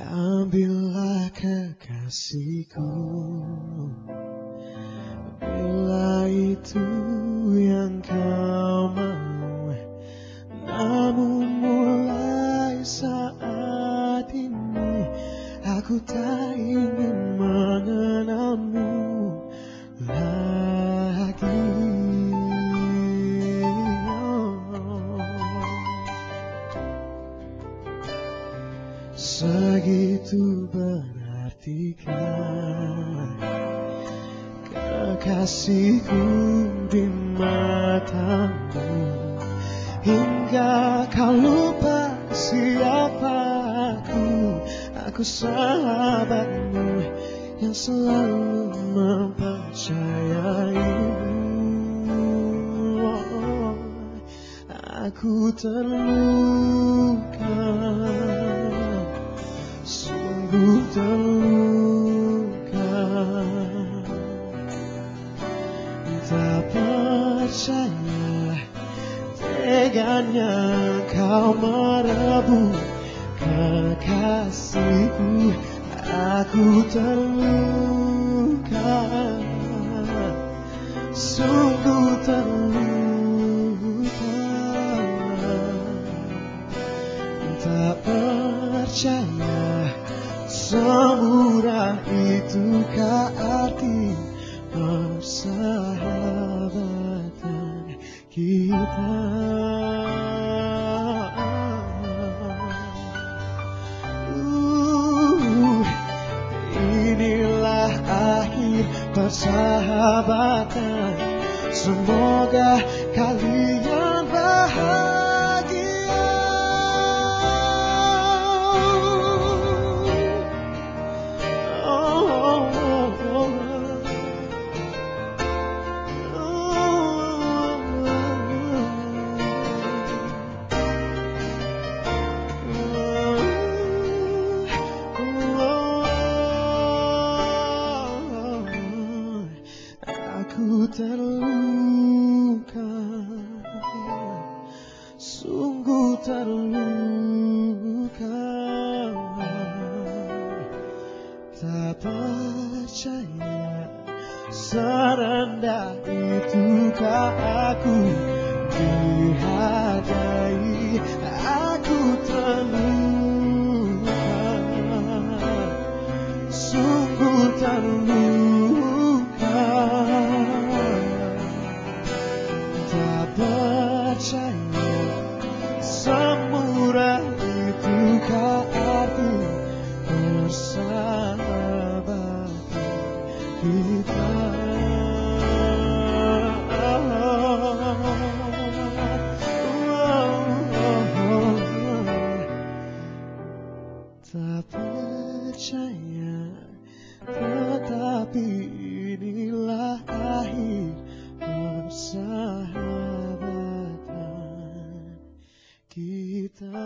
Ambillah kekasihku. Bila itu yang kau mau Namun mulai saat ini Aku tak ingin Segitu berartikah Kekasihku di matamu. Hingga kau lupa siapa aku Aku sahabatmu yang selalu mempercayaimu. Aku terluka Sungguh terluka. Tak percaya Teganya kau merebut Kekasihku. Aku terluka. Sungguh terluka Semurah itukah arti persahabatan kita. Uh, Inilah akhir persahabatan. Semoga kalian bahagia Aku terluka. Sungguh terluka. Tak percaya Serendah itukah aku Tak percaya Tetapi inilah akhir persahabatan kita.